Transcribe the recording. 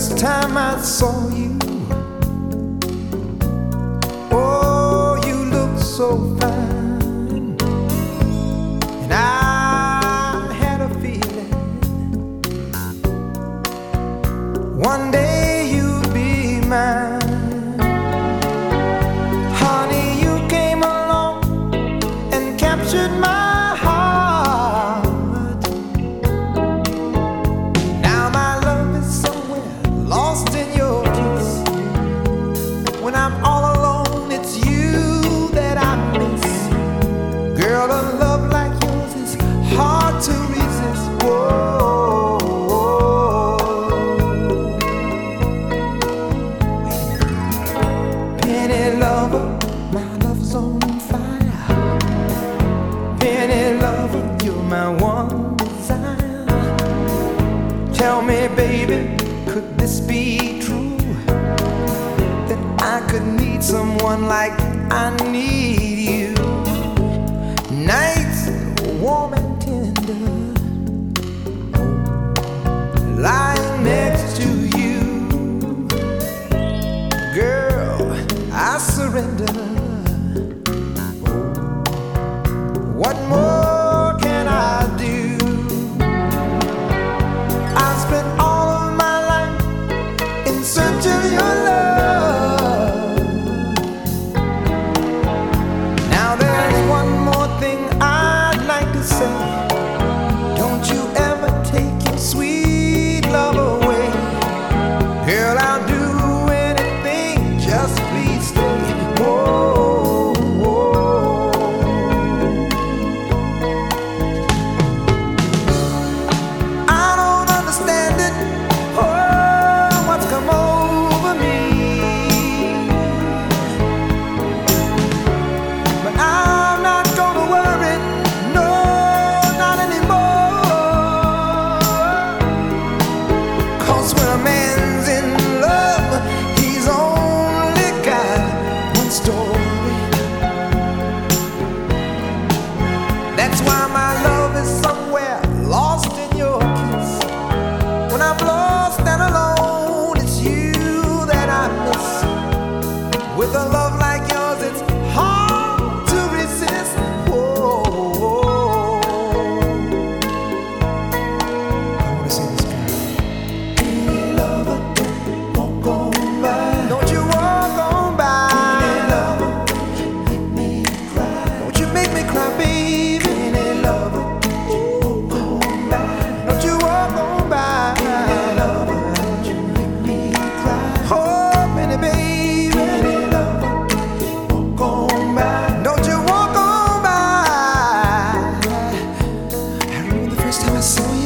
first time I saw you. Oh, you look so fine. And I had a feeling one day. Tell me, baby, could this be true? That I could need someone like I need you. Nights warm and tender, lying next to you. Girl, I surrender. What more? Girl, I gonna blow So.